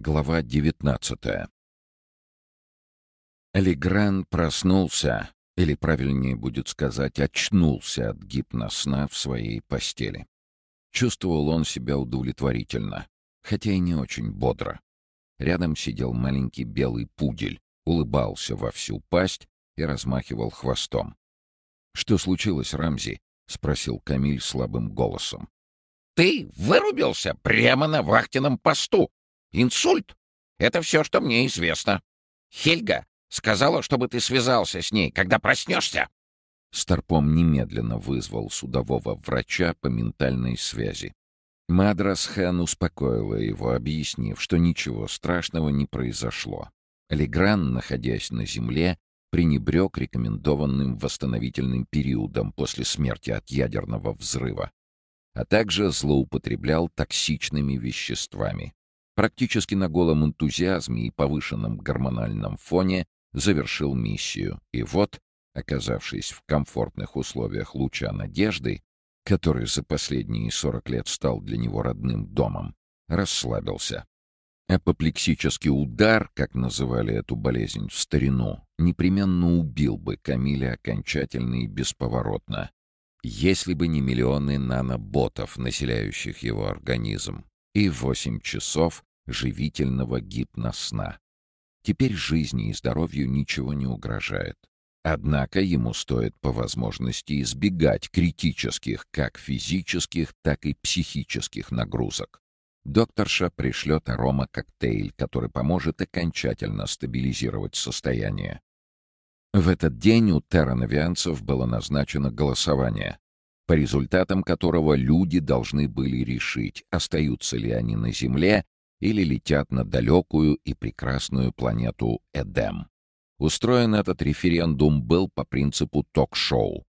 Глава девятнадцатая. Легран проснулся, или правильнее будет сказать, очнулся от гипносна в своей постели. Чувствовал он себя удовлетворительно, хотя и не очень бодро. Рядом сидел маленький белый пудель, улыбался во всю пасть и размахивал хвостом. «Что случилось, Рамзи?» — спросил Камиль слабым голосом. «Ты вырубился прямо на вахтенном посту!» Инсульт? Это все, что мне известно. Хельга сказала, чтобы ты связался с ней, когда проснешься. Старпом немедленно вызвал судового врача по ментальной связи. Мадрас Хэн успокоила его, объяснив, что ничего страшного не произошло. Легран, находясь на земле, пренебрег рекомендованным восстановительным периодом после смерти от ядерного взрыва, а также злоупотреблял токсичными веществами практически на голом энтузиазме и повышенном гормональном фоне завершил миссию. И вот, оказавшись в комфортных условиях луча надежды, который за последние 40 лет стал для него родным домом, расслабился. Апоплексический удар, как называли эту болезнь в старину, непременно убил бы Камиля окончательно и бесповоротно, если бы не миллионы наноботов, населяющих его организм, и восемь часов живительного гипносна. Теперь жизни и здоровью ничего не угрожает. Однако ему стоит по возможности избегать критических как физических, так и психических нагрузок. Докторша пришлет арома-коктейль, который поможет окончательно стабилизировать состояние. В этот день у террановианцев было назначено голосование, по результатам которого люди должны были решить, остаются ли они на Земле или летят на далекую и прекрасную планету Эдем. Устроен этот референдум был по принципу ток-шоу.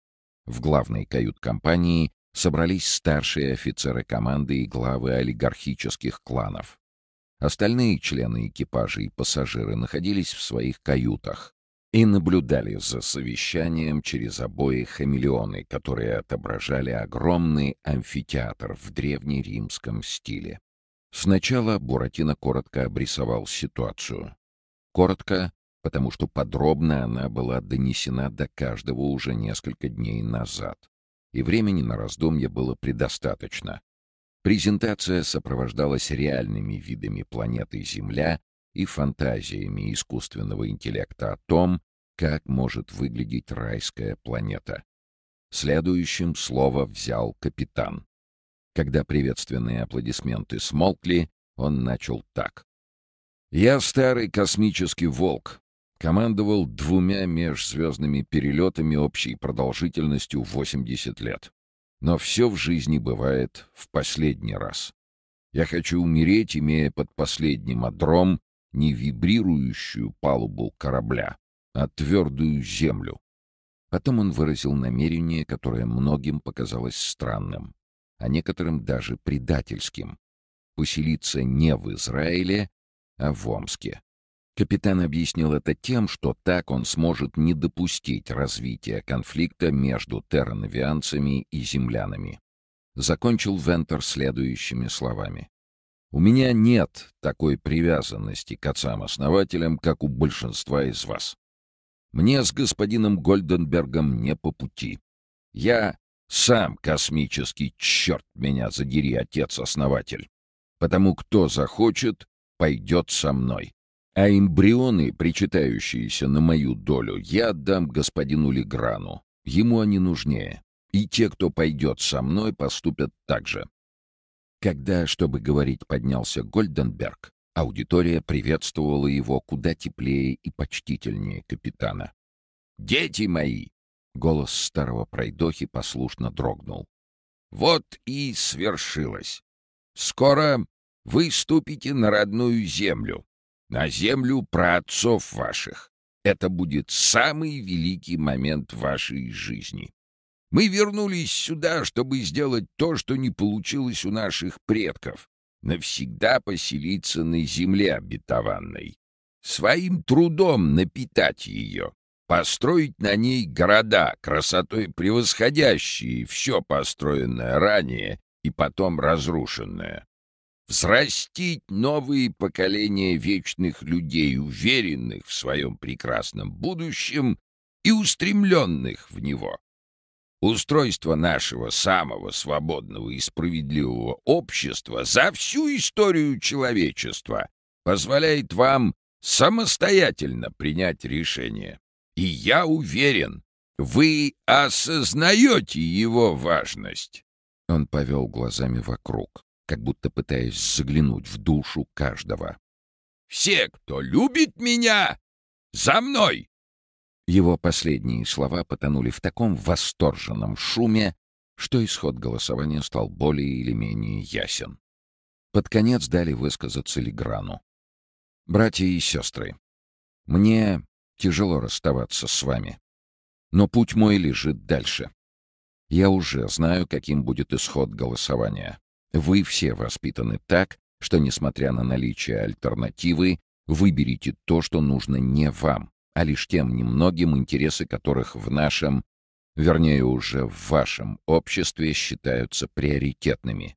В главной кают-компании собрались старшие офицеры команды и главы олигархических кланов. Остальные члены экипажа и пассажиры находились в своих каютах и наблюдали за совещанием через обои хамелеоны, которые отображали огромный амфитеатр в древнеримском стиле. Сначала Буратино коротко обрисовал ситуацию. Коротко, потому что подробно она была донесена до каждого уже несколько дней назад. И времени на раздумье было предостаточно. Презентация сопровождалась реальными видами планеты Земля и фантазиями искусственного интеллекта о том, как может выглядеть райская планета. Следующим слово взял капитан. Когда приветственные аплодисменты смолкли, он начал так. «Я старый космический волк. Командовал двумя межзвездными перелетами общей продолжительностью 80 лет. Но все в жизни бывает в последний раз. Я хочу умереть, имея под последним одром не вибрирующую палубу корабля, а твердую землю. Потом он выразил намерение, которое многим показалось странным а некоторым даже предательским, поселиться не в Израиле, а в Омске. Капитан объяснил это тем, что так он сможет не допустить развития конфликта между террановианцами и землянами. Закончил Вентер следующими словами. «У меня нет такой привязанности к отцам-основателям, как у большинства из вас. Мне с господином Гольденбергом не по пути. Я сам космический черт меня задери, отец-основатель. Потому кто захочет, пойдет со мной. А эмбрионы, причитающиеся на мою долю, я отдам господину Леграну. Ему они нужнее. И те, кто пойдет со мной, поступят так же. Когда, чтобы говорить, поднялся Гольденберг, аудитория приветствовала его куда теплее и почтительнее капитана. «Дети мои, Голос старого пройдохи послушно дрогнул. «Вот и свершилось. Скоро вы ступите на родную землю, на землю праотцов ваших. Это будет самый великий момент вашей жизни. Мы вернулись сюда, чтобы сделать то, что не получилось у наших предков — навсегда поселиться на земле обетованной, своим трудом напитать ее, построить на ней города, красотой превосходящие все построенное ранее и потом разрушенное. взрастить новые поколения вечных людей, уверенных в своем прекрасном будущем и устремленных в него. Устройство нашего самого свободного и справедливого общества за всю историю человечества позволяет вам самостоятельно принять решение. И я уверен, вы осознаете его важность. Он повел глазами вокруг, как будто пытаясь заглянуть в душу каждого. «Все, кто любит меня, за мной!» Его последние слова потонули в таком восторженном шуме, что исход голосования стал более или менее ясен. Под конец дали высказаться Леграну. «Братья и сестры, мне тяжело расставаться с вами, но путь мой лежит дальше. Я уже знаю, каким будет исход голосования. Вы все воспитаны так, что, несмотря на наличие альтернативы, выберите то, что нужно не вам, а лишь тем немногим, интересы которых в нашем, вернее уже в вашем обществе считаются приоритетными.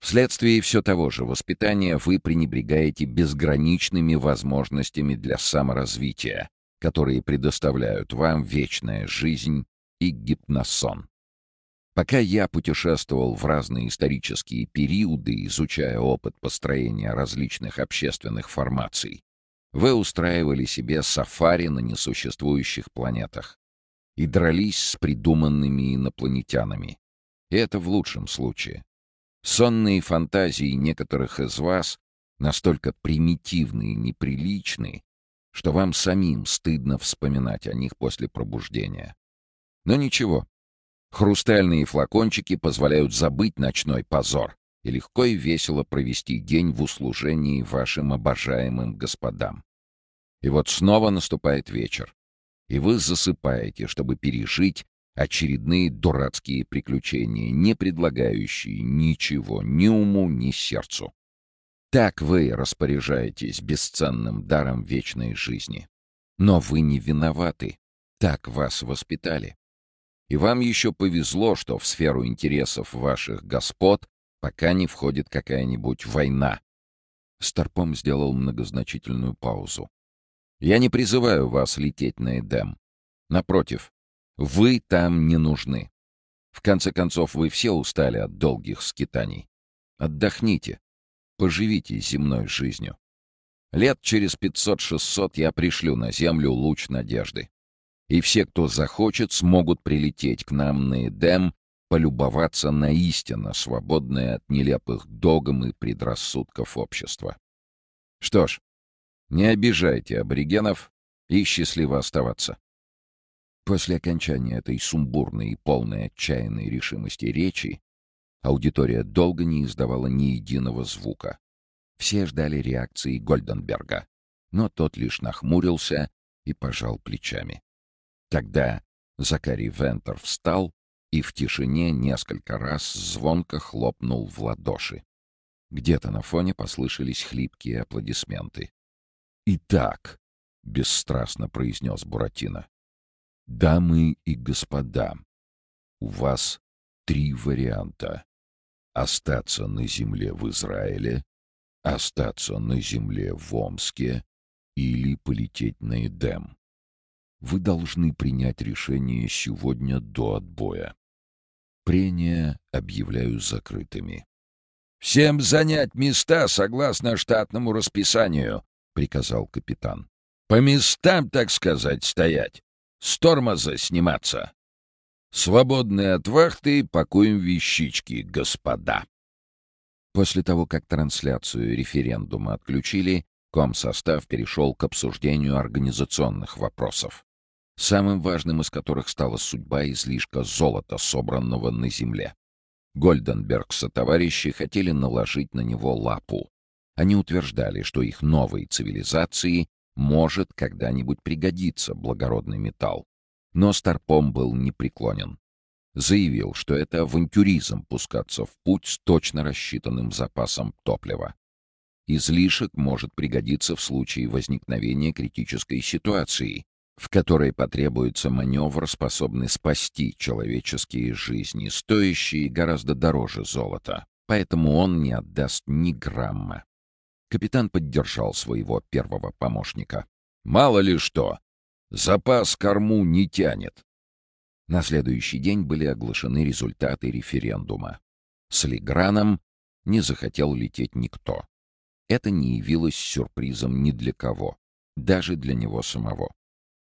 Вследствие все того же воспитания вы пренебрегаете безграничными возможностями для саморазвития, которые предоставляют вам вечная жизнь и гипносон. Пока я путешествовал в разные исторические периоды, изучая опыт построения различных общественных формаций, вы устраивали себе сафари на несуществующих планетах и дрались с придуманными инопланетянами. И это в лучшем случае. Сонные фантазии некоторых из вас настолько примитивны и неприличны, что вам самим стыдно вспоминать о них после пробуждения. Но ничего, Хрустальные флакончики позволяют забыть ночной позор и легко и весело провести день в услужении вашим обожаемым господам. И вот снова наступает вечер, и вы засыпаете, чтобы пережить очередные дурацкие приключения, не предлагающие ничего ни уму, ни сердцу. Так вы распоряжаетесь бесценным даром вечной жизни. Но вы не виноваты. Так вас воспитали. И вам еще повезло, что в сферу интересов ваших господ пока не входит какая-нибудь война. Старпом сделал многозначительную паузу. Я не призываю вас лететь на Эдем. Напротив, вы там не нужны. В конце концов, вы все устали от долгих скитаний. Отдохните. Поживите земной жизнью. Лет через пятьсот-шестьсот я пришлю на землю луч надежды и все, кто захочет, смогут прилететь к нам на Эдем, полюбоваться на истинно свободное от нелепых догм и предрассудков общества. Что ж, не обижайте аборигенов и счастливо оставаться. После окончания этой сумбурной и полной отчаянной решимости речи аудитория долго не издавала ни единого звука. Все ждали реакции Гольденберга, но тот лишь нахмурился и пожал плечами. Тогда Закарий Вентер встал и в тишине несколько раз звонко хлопнул в ладоши. Где-то на фоне послышались хлипкие аплодисменты. «Итак», — бесстрастно произнес Буратино, — «дамы и господа, у вас три варианта. Остаться на земле в Израиле, остаться на земле в Омске или полететь на Эдем. Вы должны принять решение сегодня до отбоя. Прения объявляю закрытыми. «Всем занять места согласно штатному расписанию», — приказал капитан. «По местам, так сказать, стоять. С тормоза сниматься. Свободные от вахты пакуем вещички, господа». После того, как трансляцию референдума отключили, комсостав перешел к обсуждению организационных вопросов самым важным из которых стала судьба излишка золота, собранного на земле. Гольденберг со товарищи хотели наложить на него лапу. Они утверждали, что их новой цивилизации может когда-нибудь пригодиться благородный металл. Но Старпом был непреклонен. Заявил, что это авантюризм пускаться в путь с точно рассчитанным запасом топлива. Излишек может пригодиться в случае возникновения критической ситуации, в которой потребуется маневр, способный спасти человеческие жизни, стоящие гораздо дороже золота. поэтому он не отдаст ни грамма. Капитан поддержал своего первого помощника. «Мало ли что! Запас корму не тянет!» На следующий день были оглашены результаты референдума. С Леграном не захотел лететь никто. Это не явилось сюрпризом ни для кого, даже для него самого.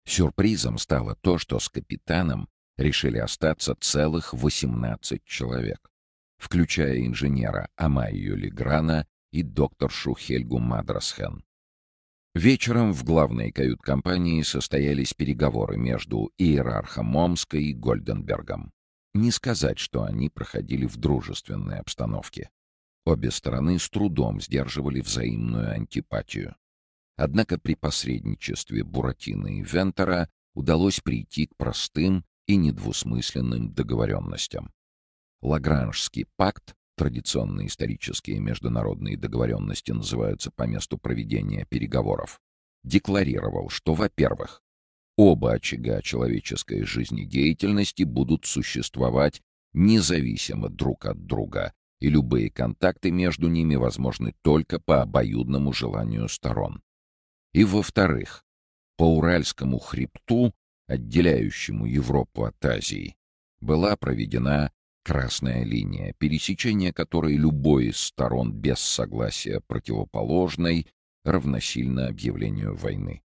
Сюрпризом стало то, что с капитаном решили остаться целых 18 человек, включая инженера Амайю Леграна и докторшу Хельгу Мадрасхен. Вечером в главной кают-компании состоялись переговоры между иерархом Омска и Гольденбергом. Не сказать, что они проходили в дружественной обстановке. Обе стороны с трудом сдерживали взаимную антипатию. Однако при посредничестве Буратино и Вентера удалось прийти к простым и недвусмысленным договоренностям. Лагранжский пакт, традиционные исторические международные договоренности называются по месту проведения переговоров, декларировал, что, во-первых, оба очага человеческой жизнедеятельности будут существовать независимо друг от друга, и любые контакты между ними возможны только по обоюдному желанию сторон. И, во-вторых, по Уральскому хребту отделяющему Европу от Азии, была проведена красная линия, пересечение которой любой из сторон без согласия противоположной равносильно объявлению войны.